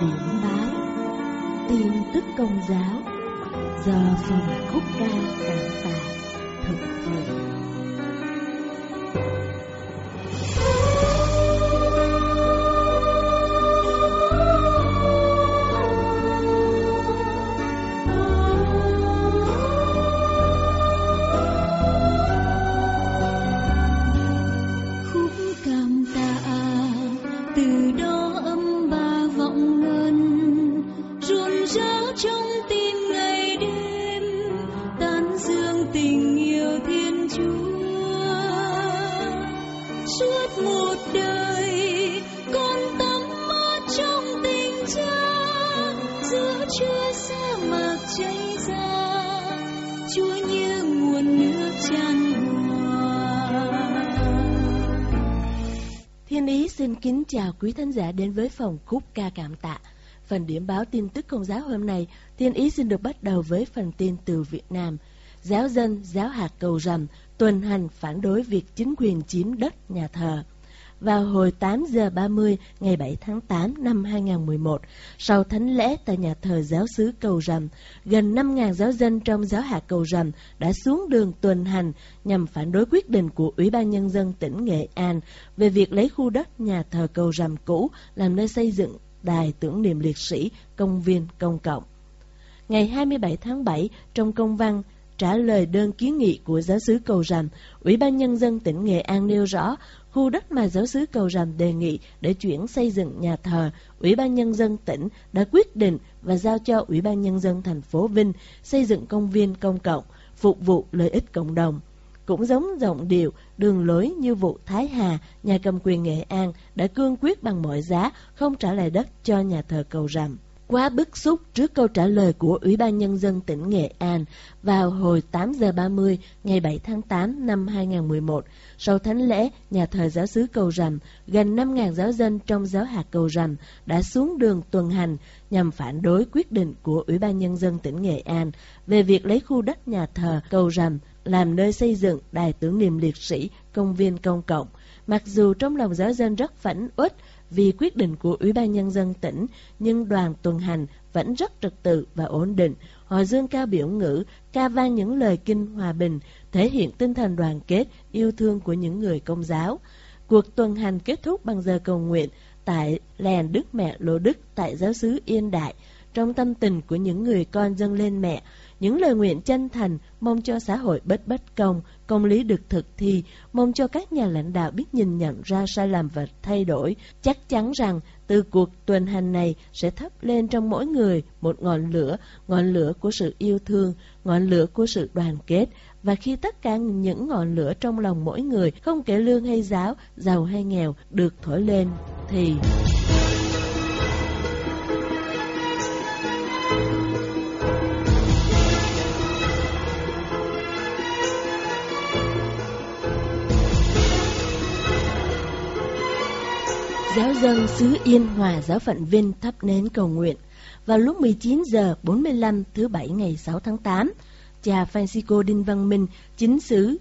điểm báo. Tin tức công giáo. Do phòng khúc ca cảm tạ thực hiện. Kính chào quý thính giả đến với phòng khúc ca cảm tạ. Phần điểm báo tin tức công giáo hôm nay, Thiên Ý xin được bắt đầu với phần tin từ Việt Nam. Giáo dân, giáo hạt cầu rầm, tuần hành phản đối việc chính quyền chiếm đất nhà thờ vào hồi 8 giờ 30 ngày 7 tháng 8 năm 2011, sau thánh lễ tại nhà thờ giáo xứ Cầu rằm gần 5.000 giáo dân trong giáo hạt Cầu rằm đã xuống đường tuần hành nhằm phản đối quyết định của Ủy ban Nhân dân tỉnh Nghệ An về việc lấy khu đất nhà thờ Cầu rằm cũ làm nơi xây dựng đài tưởng niệm liệt sĩ, công viên công cộng. Ngày 27 tháng 7, trong công văn trả lời đơn kiến nghị của giáo sứ Cầu Rằm, Ủy ban Nhân dân tỉnh Nghệ An nêu rõ khu đất mà giáo sứ Cầu Rằm đề nghị để chuyển xây dựng nhà thờ, Ủy ban Nhân dân tỉnh đã quyết định và giao cho Ủy ban Nhân dân thành phố Vinh xây dựng công viên công cộng, phục vụ lợi ích cộng đồng. Cũng giống giọng điệu, đường lối như vụ Thái Hà, nhà cầm quyền Nghệ An đã cương quyết bằng mọi giá không trả lại đất cho nhà thờ Cầu Rằm. Quá bức xúc trước câu trả lời của Ủy ban Nhân dân tỉnh Nghệ An vào hồi 8 giờ 30 ngày 7 tháng 8 năm 2011, sau thánh lễ nhà thờ giáo xứ Cầu Rằm, gần 5.000 giáo dân trong giáo hạt Cầu Rằm đã xuống đường tuần hành nhằm phản đối quyết định của Ủy ban Nhân dân tỉnh Nghệ An về việc lấy khu đất nhà thờ Cầu Rằm làm nơi xây dựng đài tưởng niệm liệt sĩ, công viên công cộng. Mặc dù trong lòng giáo dân rất phẫn uất vì quyết định của Ủy ban Nhân dân tỉnh, nhưng đoàn tuần hành vẫn rất trật tự và ổn định. Họ dương cao biểu ngữ, ca vang những lời kinh hòa bình, thể hiện tinh thần đoàn kết, yêu thương của những người công giáo. Cuộc tuần hành kết thúc bằng giờ cầu nguyện tại lèn Đức Mẹ Lô Đức tại giáo xứ Yên Đại, trong tâm tình của những người con dâng lên mẹ, những lời nguyện chân thành mong cho xã hội bất bất công, công lý được thực thi, mong cho các nhà lãnh đạo biết nhìn nhận ra sai lầm và thay đổi. Chắc chắn rằng từ cuộc tuần hành này sẽ thắp lên trong mỗi người một ngọn lửa, ngọn lửa của sự yêu thương, ngọn lửa của sự đoàn kết. Và khi tất cả những ngọn lửa trong lòng mỗi người, không kể lương hay giáo, giàu hay nghèo, được thổi lên, thì... giáo dân xứ Yên Hòa giáo phận Vinh thắp nến cầu nguyện. Vào lúc 19 giờ 45 thứ Bảy ngày 6 tháng 8, cha Francisco Đinh Văn Minh, chính sứ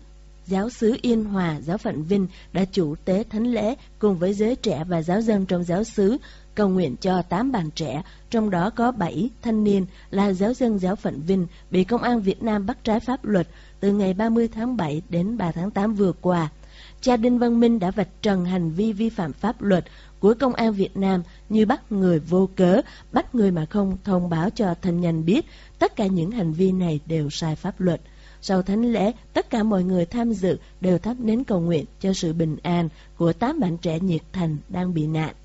giáo sứ Yên Hòa giáo phận Vinh đã chủ tế thánh lễ cùng với giới trẻ và giáo dân trong giáo xứ cầu nguyện cho 8 bạn trẻ, trong đó có 7 thanh niên là giáo dân giáo phận Vinh bị công an Việt Nam bắt trái pháp luật từ ngày 30 tháng 7 đến 3 tháng 8 vừa qua. Cha Đinh Văn Minh đã vạch trần hành vi vi phạm pháp luật của công an Việt Nam như bắt người vô cớ, bắt người mà không thông báo cho thân nhân biết, tất cả những hành vi này đều sai pháp luật. Sau thánh lễ, tất cả mọi người tham dự đều thắp nến cầu nguyện cho sự bình an của tám bạn trẻ nhiệt thành đang bị nạn.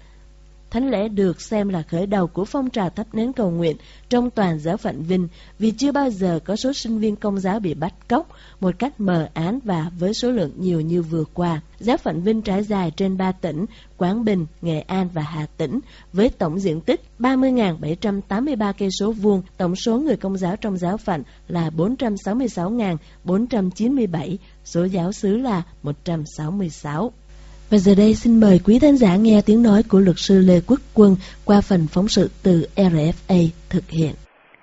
Thánh lễ được xem là khởi đầu của phong trào thắp nến cầu nguyện trong toàn giáo phận Vinh vì chưa bao giờ có số sinh viên công giáo bị bắt cóc một cách mờ án và với số lượng nhiều như vừa qua. Giáo phận Vinh trải dài trên 3 tỉnh Quảng Bình, Nghệ An và Hà Tĩnh với tổng diện tích 30.783 cây số vuông, tổng số người công giáo trong giáo phận là 466.497, số giáo xứ là 166. Và giờ đây xin mời quý khán giả nghe tiếng nói của luật sư Lê Quốc Quân qua phần phóng sự từ RFA thực hiện.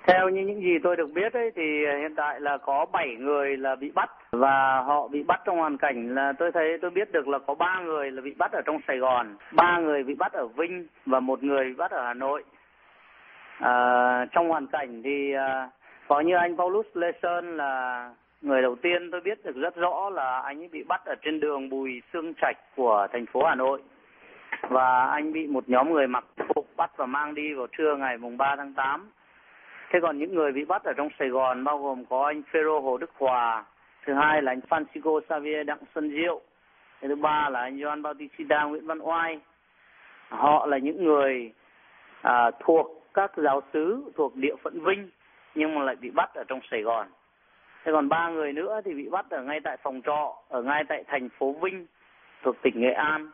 Theo như những gì tôi được biết ấy, thì hiện tại là có 7 người là bị bắt và họ bị bắt trong hoàn cảnh là tôi thấy tôi biết được là có ba người là bị bắt ở trong Sài Gòn, ba người bị bắt ở Vinh và một người bị bắt ở Hà Nội. À, trong hoàn cảnh thì à, có như anh Paulus Lê Sơn là người đầu tiên tôi biết được rất rõ là anh ấy bị bắt ở trên đường Bùi Sương Trạch của thành phố Hà Nội và anh bị một nhóm người mặc phục bắt và mang đi vào trưa ngày mùng 3 tháng 8. Thế còn những người bị bắt ở trong Sài Gòn bao gồm có anh Phêrô Hồ Đức Hòa, thứ hai là anh Francisco Xavier Đặng Xuân Diệu, thứ ba là anh Joan Bautista Nguyễn Văn Oai. Họ là những người à, thuộc các giáo sứ thuộc địa phận Vinh nhưng mà lại bị bắt ở trong Sài Gòn. Thế còn ba người nữa thì bị bắt ở ngay tại phòng trọ ở ngay tại thành phố Vinh thuộc tỉnh Nghệ An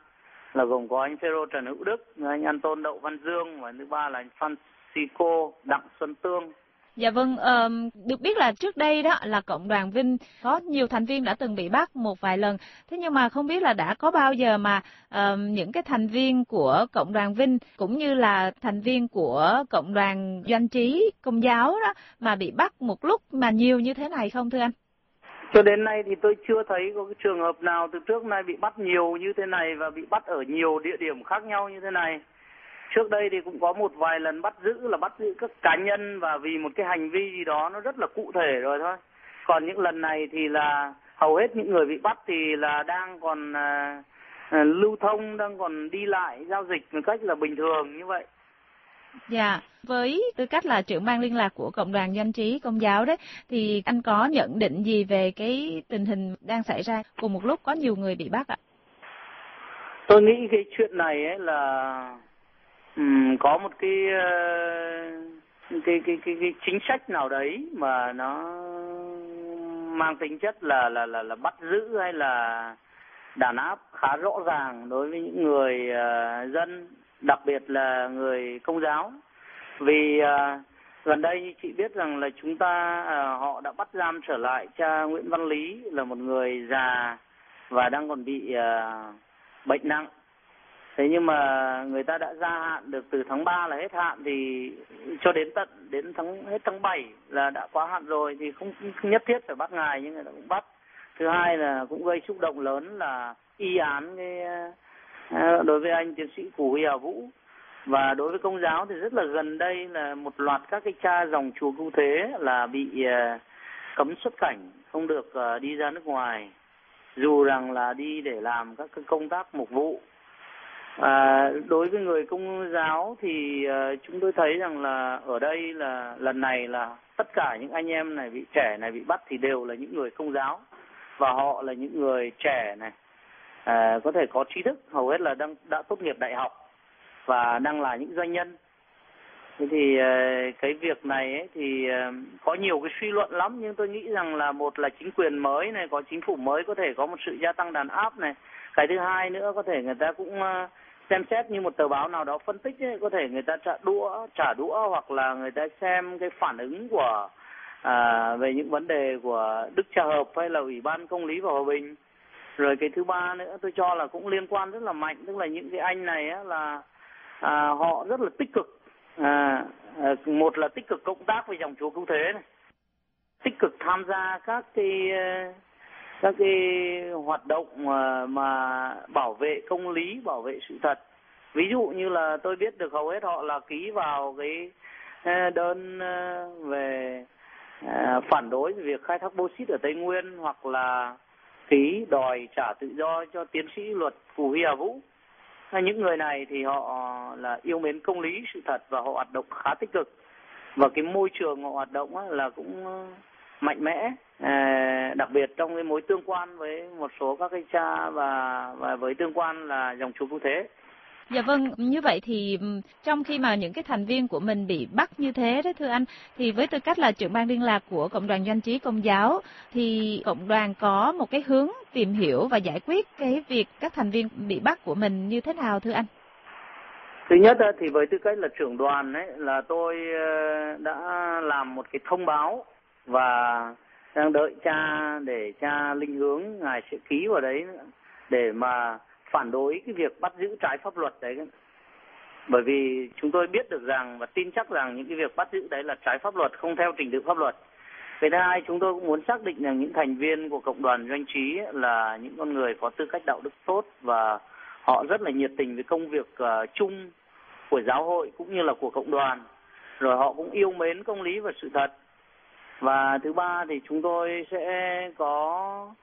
là gồm có anh Phêrô Trần Hữu Đức, anh Anton Đậu Văn Dương và thứ ba là anh Francisco Đặng Xuân Tương. Dạ vâng, um, được biết là trước đây đó là cộng đoàn Vinh có nhiều thành viên đã từng bị bắt một vài lần. Thế nhưng mà không biết là đã có bao giờ mà um, những cái thành viên của cộng đoàn Vinh cũng như là thành viên của cộng đoàn doanh trí công giáo đó mà bị bắt một lúc mà nhiều như thế này không thưa anh? Cho đến nay thì tôi chưa thấy có cái trường hợp nào từ trước nay bị bắt nhiều như thế này và bị bắt ở nhiều địa điểm khác nhau như thế này. Trước đây thì cũng có một vài lần bắt giữ là bắt giữ các cá nhân và vì một cái hành vi gì đó nó rất là cụ thể rồi thôi. Còn những lần này thì là hầu hết những người bị bắt thì là đang còn à, à, lưu thông, đang còn đi lại giao dịch một cách là bình thường như vậy. Dạ, với tư cách là trưởng ban liên lạc của cộng đoàn doanh trí công giáo đấy, thì anh có nhận định gì về cái tình hình đang xảy ra cùng một lúc có nhiều người bị bắt ạ? Tôi nghĩ cái chuyện này ấy là um, có một cái, uh, cái cái cái cái chính sách nào đấy mà nó mang tính chất là là là là bắt giữ hay là đàn áp khá rõ ràng đối với những người uh, dân đặc biệt là người công giáo? Vì uh, gần đây chị biết rằng là chúng ta uh, họ đã bắt giam trở lại cha Nguyễn Văn Lý là một người già và đang còn bị uh, bệnh nặng thế nhưng mà người ta đã gia hạn được từ tháng 3 là hết hạn thì cho đến tận đến tháng hết tháng 7 là đã quá hạn rồi thì không, không nhất thiết phải bắt ngài nhưng người ta cũng bắt. Thứ hai là cũng gây xúc động lớn là y án cái ờ, đối với anh tiến sĩ Cù Huy Hà Vũ. Và đối với công giáo thì rất là gần đây là một loạt các cái cha dòng chùa cụ thế là bị ờ, cấm xuất cảnh không được ờ, đi ra nước ngoài. Dù rằng là đi để làm các công tác mục vụ à, đối với người công giáo thì uh, chúng tôi thấy rằng là ở đây là lần này là tất cả những anh em này bị trẻ này bị bắt thì đều là những người công giáo và họ là những người trẻ này. À, có thể có trí thức hầu hết là đang đã tốt nghiệp đại học và đang là những doanh nhân. Thế thì uh, cái việc này ấy, thì uh, có nhiều cái suy luận lắm nhưng tôi nghĩ rằng là một là chính quyền mới này có chính phủ mới có thể có một sự gia tăng đàn áp này. Cái thứ hai nữa có thể người ta cũng uh, xem xét như một tờ báo nào đó phân tích ấy, có thể người ta trả đũa trả đũa hoặc là người ta xem cái phản ứng của à, về những vấn đề của Đức Cha Hợp hay là Ủy ban Công lý và Hòa bình. Rồi cái thứ ba nữa tôi cho là cũng liên quan rất là mạnh tức là những cái anh này á, là à, họ rất là tích cực. À, à, một là tích cực cộng tác với dòng chúa cứu thế này tích cực tham gia các cái các cái hoạt động mà, mà bảo vệ công lý bảo vệ sự thật. Ví dụ như là tôi biết được hầu hết họ là ký vào cái ờ, đơn ờ, về phản đối việc khai thác bô xít ở tây nguyên hoặc là ký đòi trả tự do cho tiến sĩ luật Phù Huy Hà Vũ. Những người này thì họ là yêu mến công lý sự thật và họ hoạt động khá tích cực. Và cái môi trường họ hoạt động là cũng mạnh mẽ à, đặc biệt trong cái mối tương quan với một số các cái cha và và với tương quan là dòng chúa cứu thế Dạ vâng, như vậy thì trong khi mà những cái thành viên của mình bị bắt như thế đấy thưa anh, thì với tư cách là trưởng ban liên lạc của Cộng đoàn Doanh trí Công giáo, thì Cộng đoàn có một cái hướng tìm hiểu và giải quyết cái việc các thành viên bị bắt của mình như thế nào thưa anh? Thứ nhất thì với tư cách là trưởng đoàn ấy là tôi ờ, đã làm một cái thông báo và đang đợi cha để cha linh hướng ngài sẽ ký vào đấy để mà phản đối cái việc bắt giữ trái pháp luật đấy. Bởi vì chúng tôi biết được rằng và tin chắc rằng những cái việc bắt giữ đấy là trái pháp luật không theo trình tự pháp luật. Cái thứ hai chúng tôi cũng muốn xác định rằng những thành viên của cộng đoàn doanh trí là những con người có tư cách đạo đức tốt và họ rất là nhiệt tình với công việc uh, chung của giáo hội cũng như là của cộng đoàn. Rồi họ cũng yêu mến công lý và sự thật và thứ ba thì chúng tôi sẽ có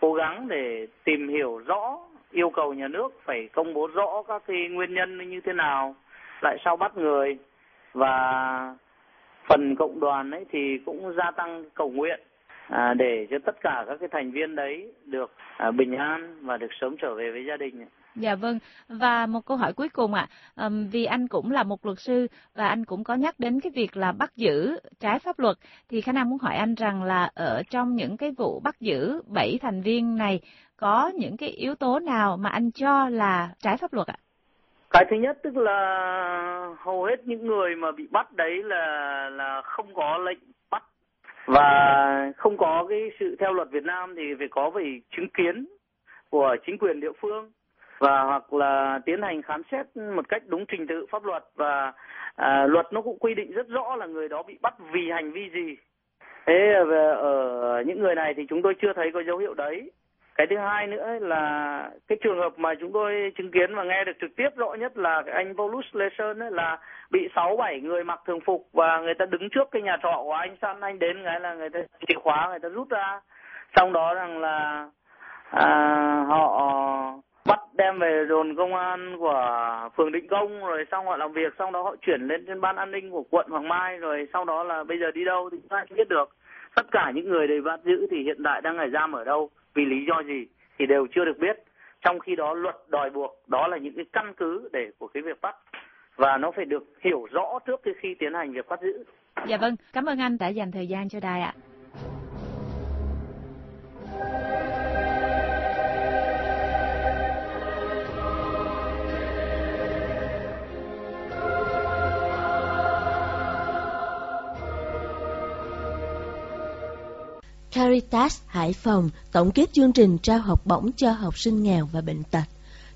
cố gắng để tìm hiểu rõ yêu cầu nhà nước phải công bố rõ các cái nguyên nhân như thế nào lại sao bắt người và phần cộng đoàn ấy thì cũng gia tăng cầu nguyện à, để cho tất cả các cái thành viên đấy được à, bình an và được sớm trở về với gia đình. Dạ vâng, và một câu hỏi cuối cùng ạ, à, vì anh cũng là một luật sư và anh cũng có nhắc đến cái việc là bắt giữ trái pháp luật, thì Khả Nam muốn hỏi anh rằng là ở trong những cái vụ bắt giữ bảy thành viên này có những cái yếu tố nào mà anh cho là trái pháp luật ạ? Cái thứ nhất tức là hầu hết những người mà bị bắt đấy là là không có lệnh bắt. Và không có cái sự theo luật Việt Nam thì phải có phải chứng kiến của chính quyền địa phương và hoặc là tiến hành khám xét một cách đúng trình tự pháp luật và à, luật nó cũng quy định rất rõ là người đó bị bắt vì hành vi gì. Thế về ở những người này thì chúng tôi chưa thấy có dấu hiệu đấy. Cái thứ hai nữa là cái trường hợp mà chúng tôi chứng kiến và nghe được trực tiếp rõ nhất là cái anh Volus Leson ấy là bị sáu bảy người mặc thường phục và người ta đứng trước cái nhà trọ của anh săn anh đến cái là người ta chìa khóa người ta rút ra. Xong đó rằng là à, họ đem về đồn công an của phường Định Công rồi xong họ làm việc xong đó họ chuyển lên trên ban an ninh của quận Hoàng Mai rồi sau đó là bây giờ đi đâu thì chúng ta không biết được tất cả những người đều bắt giữ thì hiện tại đang ở giam ở đâu vì lý do gì thì đều chưa được biết trong khi đó luật đòi buộc đó là những cái căn cứ để của cái việc bắt và nó phải được hiểu rõ trước khi tiến hành việc bắt giữ. Dạ vâng, cảm ơn anh đã dành thời gian cho đài ạ. Caritas Hải Phòng tổng kết chương trình trao học bổng cho học sinh nghèo và bệnh tật.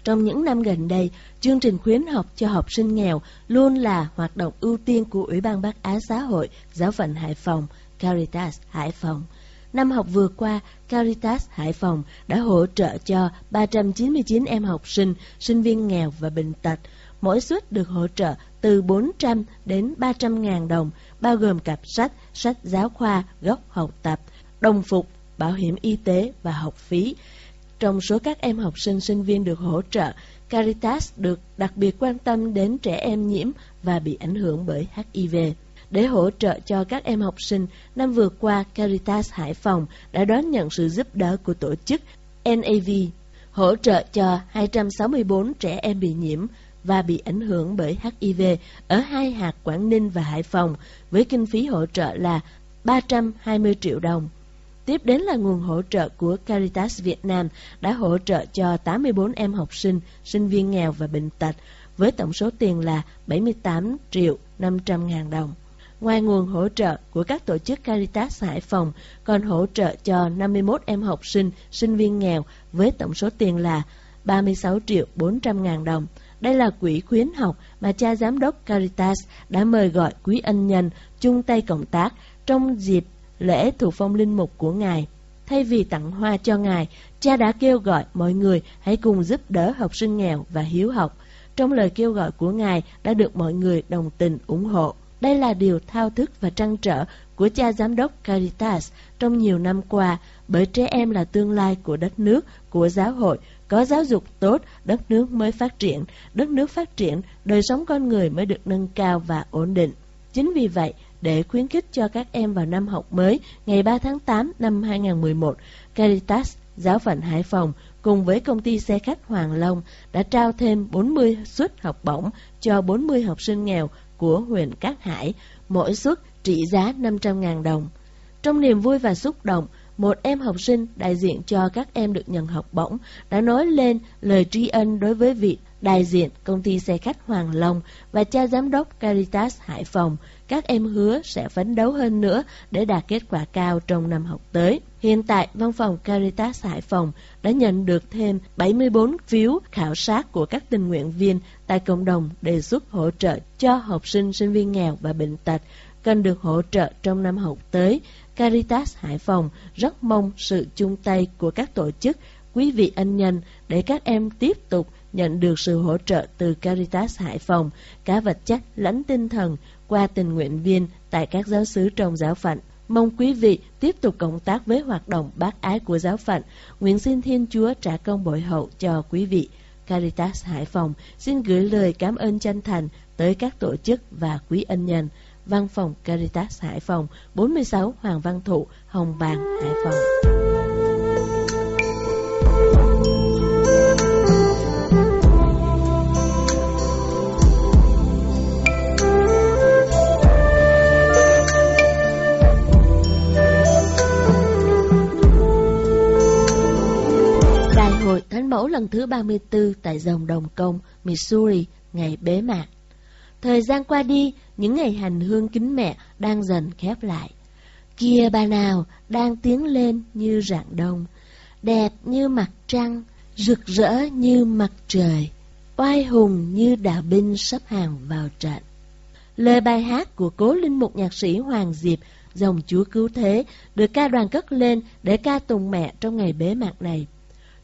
Trong những năm gần đây, chương trình khuyến học cho học sinh nghèo luôn là hoạt động ưu tiên của Ủy ban Bác Á Xã hội Giáo phận Hải Phòng, Caritas Hải Phòng. Năm học vừa qua, Caritas Hải Phòng đã hỗ trợ cho 399 em học sinh, sinh viên nghèo và bệnh tật. Mỗi suất được hỗ trợ từ 400 đến 300 ngàn đồng, bao gồm cặp sách, sách giáo khoa, gốc học tập, đồng phục, bảo hiểm y tế và học phí. Trong số các em học sinh sinh viên được hỗ trợ, Caritas được đặc biệt quan tâm đến trẻ em nhiễm và bị ảnh hưởng bởi HIV. Để hỗ trợ cho các em học sinh, năm vừa qua Caritas Hải Phòng đã đón nhận sự giúp đỡ của tổ chức NAV, hỗ trợ cho 264 trẻ em bị nhiễm và bị ảnh hưởng bởi HIV ở hai hạt Quảng Ninh và Hải Phòng, với kinh phí hỗ trợ là 320 triệu đồng. Tiếp đến là nguồn hỗ trợ của Caritas Việt Nam đã hỗ trợ cho 84 em học sinh, sinh viên nghèo và bệnh tật với tổng số tiền là 78 triệu 500 ngàn đồng. Ngoài nguồn hỗ trợ của các tổ chức Caritas Hải Phòng còn hỗ trợ cho 51 em học sinh, sinh viên nghèo với tổng số tiền là 36 triệu 400 ngàn đồng. Đây là quỹ khuyến học mà cha giám đốc Caritas đã mời gọi quý ân nhân chung tay cộng tác trong dịp lễ thuộc phong linh mục của Ngài. Thay vì tặng hoa cho Ngài, cha đã kêu gọi mọi người hãy cùng giúp đỡ học sinh nghèo và hiếu học. Trong lời kêu gọi của Ngài đã được mọi người đồng tình ủng hộ. Đây là điều thao thức và trăn trở của cha giám đốc Caritas trong nhiều năm qua, bởi trẻ em là tương lai của đất nước, của giáo hội, có giáo dục tốt, đất nước mới phát triển, đất nước phát triển, đời sống con người mới được nâng cao và ổn định. Chính vì vậy, để khuyến khích cho các em vào năm học mới ngày 3 tháng 8 năm 2011, Caritas Giáo phận Hải Phòng cùng với công ty xe khách Hoàng Long đã trao thêm 40 suất học bổng cho 40 học sinh nghèo của huyện Cát Hải, mỗi suất trị giá 500.000 đồng. Trong niềm vui và xúc động, một em học sinh đại diện cho các em được nhận học bổng đã nói lên lời tri ân đối với vị đại diện công ty xe khách Hoàng Long và cha giám đốc Caritas Hải Phòng các em hứa sẽ phấn đấu hơn nữa để đạt kết quả cao trong năm học tới. Hiện tại, văn phòng Caritas Hải Phòng đã nhận được thêm 74 phiếu khảo sát của các tình nguyện viên tại cộng đồng đề xuất hỗ trợ cho học sinh sinh viên nghèo và bệnh tật cần được hỗ trợ trong năm học tới. Caritas Hải Phòng rất mong sự chung tay của các tổ chức, quý vị ân nhân để các em tiếp tục nhận được sự hỗ trợ từ Caritas Hải Phòng, cả vật chất lẫn tinh thần qua tình nguyện viên tại các giáo xứ trong giáo phận. Mong quý vị tiếp tục cộng tác với hoạt động bác ái của giáo phận. Nguyện xin Thiên Chúa trả công bội hậu cho quý vị. Caritas Hải Phòng xin gửi lời cảm ơn chân thành tới các tổ chức và quý ân nhân. Văn phòng Caritas Hải Phòng, 46 Hoàng Văn Thụ, Hồng Bàng, Hải Phòng. Thánh mẫu lần thứ 34 tại dòng Đồng Công, Missouri, ngày bế mạc. Thời gian qua đi, những ngày hành hương kính mẹ đang dần khép lại. Kia bà nào đang tiến lên như rạng đông, đẹp như mặt trăng, rực rỡ như mặt trời, oai hùng như đạo binh sắp hàng vào trận. Lời bài hát của cố linh mục nhạc sĩ Hoàng Diệp dòng Chúa Cứu Thế được ca đoàn cất lên để ca tùng mẹ trong ngày bế mạc này.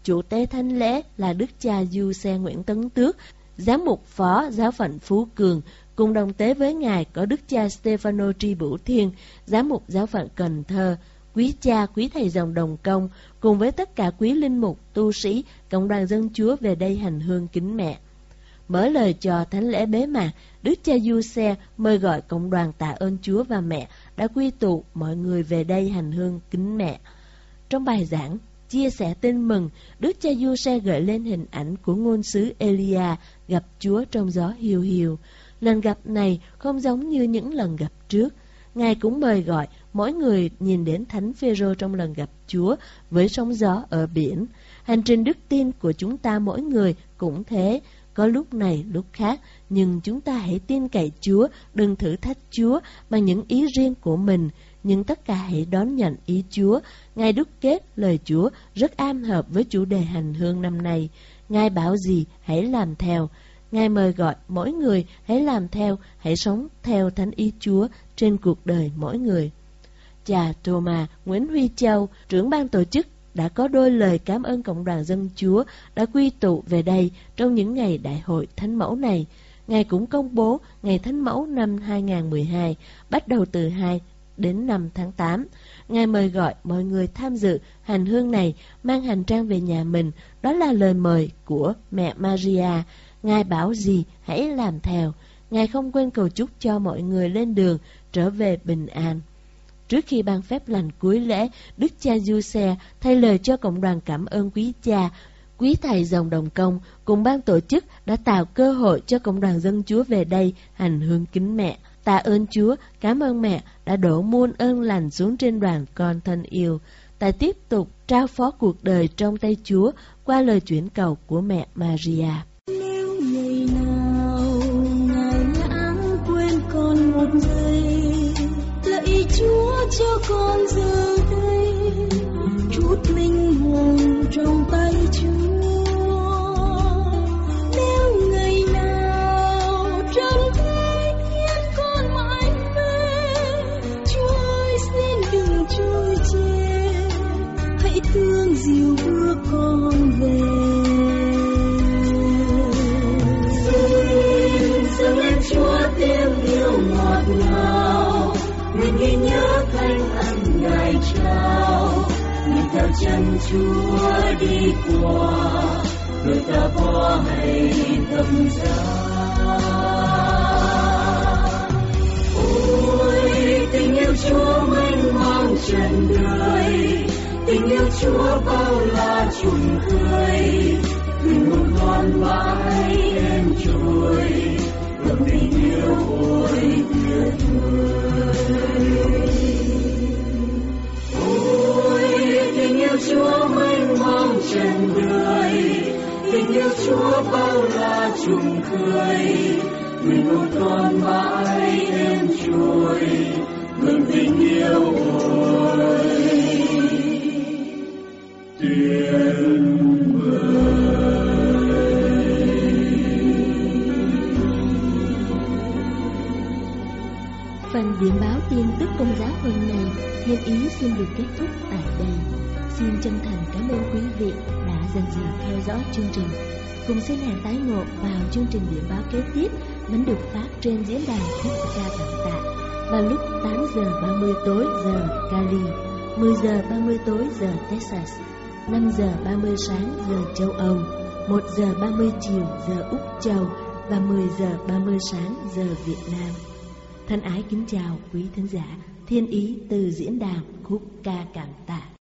Chủ tế thánh lễ là Đức cha Du Xe Nguyễn Tấn Tước, giám mục phó giáo phận Phú Cường, cùng đồng tế với ngài có Đức cha Stefano Tri Bửu Thiên, giám mục giáo phận Cần Thơ, quý cha, quý thầy dòng đồng công, cùng với tất cả quý linh mục, tu sĩ, cộng đoàn dân chúa về đây hành hương kính mẹ. Mở lời cho thánh lễ bế mạc, Đức cha Du Xe mời gọi cộng đoàn tạ ơn Chúa và mẹ đã quy tụ mọi người về đây hành hương kính mẹ. Trong bài giảng, chia sẻ tin mừng, Đức cha Du Xe gợi lên hình ảnh của ngôn sứ Elia gặp Chúa trong gió hiu hiu. Lần gặp này không giống như những lần gặp trước. Ngài cũng mời gọi mỗi người nhìn đến Thánh Phêrô trong lần gặp Chúa với sóng gió ở biển. Hành trình đức tin của chúng ta mỗi người cũng thế, có lúc này lúc khác, nhưng chúng ta hãy tin cậy Chúa, đừng thử thách Chúa bằng những ý riêng của mình nhưng tất cả hãy đón nhận ý Chúa. Ngài đúc kết lời Chúa rất am hợp với chủ đề hành hương năm nay. Ngài bảo gì hãy làm theo. Ngài mời gọi mỗi người hãy làm theo, hãy sống theo thánh ý Chúa trên cuộc đời mỗi người. Cha Thomas Nguyễn Huy Châu, trưởng ban tổ chức đã có đôi lời cảm ơn Cộng đoàn Dân Chúa đã quy tụ về đây trong những ngày đại hội Thánh Mẫu này. Ngài cũng công bố Ngày Thánh Mẫu năm 2012, bắt đầu từ 2 đến 5 tháng 8. Ngài mời gọi mọi người tham dự hành hương này mang hành trang về nhà mình. Đó là lời mời của mẹ Maria. Ngài bảo gì hãy làm theo. Ngài không quên cầu chúc cho mọi người lên đường trở về bình an. Trước khi ban phép lành cuối lễ, Đức cha Giuse thay lời cho cộng đoàn cảm ơn quý cha, quý thầy dòng đồng công cùng ban tổ chức đã tạo cơ hội cho cộng đoàn dân chúa về đây hành hương kính mẹ. Tạ ơn Chúa, cảm ơn mẹ đã đổ muôn ơn lành xuống trên đoàn con thân yêu. Ta tiếp tục trao phó cuộc đời trong tay Chúa qua lời chuyển cầu của mẹ Maria. Nếu ngày nào ngài lãng quên con một giây, lạy Chúa cho con giờ đây chút linh hồn trong tay tươi. Tình yêu chúa bao la trùng khơi. Tình một con mãi em trôi. Ngập tình yêu ôi tuyệt vời ôi, tình yêu chúa mênh mông trần đời tình yêu chúa bao la trùng khơi. Người một con mãi em trôi ngừng tình yêu ôi tuyệt Điểm báo tin tức công giáo hôm nay, Thiên Ý xin được kết thúc tại đây. Xin chân thành cảm ơn quý vị đã dần dần theo dõi chương trình. Cùng xin hẹn tái ngộ vào chương trình điểm báo kế tiếp vẫn được phát trên diễn đàn quốc ca cảm tạ vào lúc 8 giờ 30 tối giờ Cali, 10 giờ 30 tối giờ Texas, 5 giờ 30 sáng giờ châu Âu, 1 giờ 30 chiều giờ Úc Châu và 10 giờ 30 sáng giờ Việt Nam. Thân ái kính chào quý thính giả, thiên ý từ diễn đàn khúc ca cảm tạ.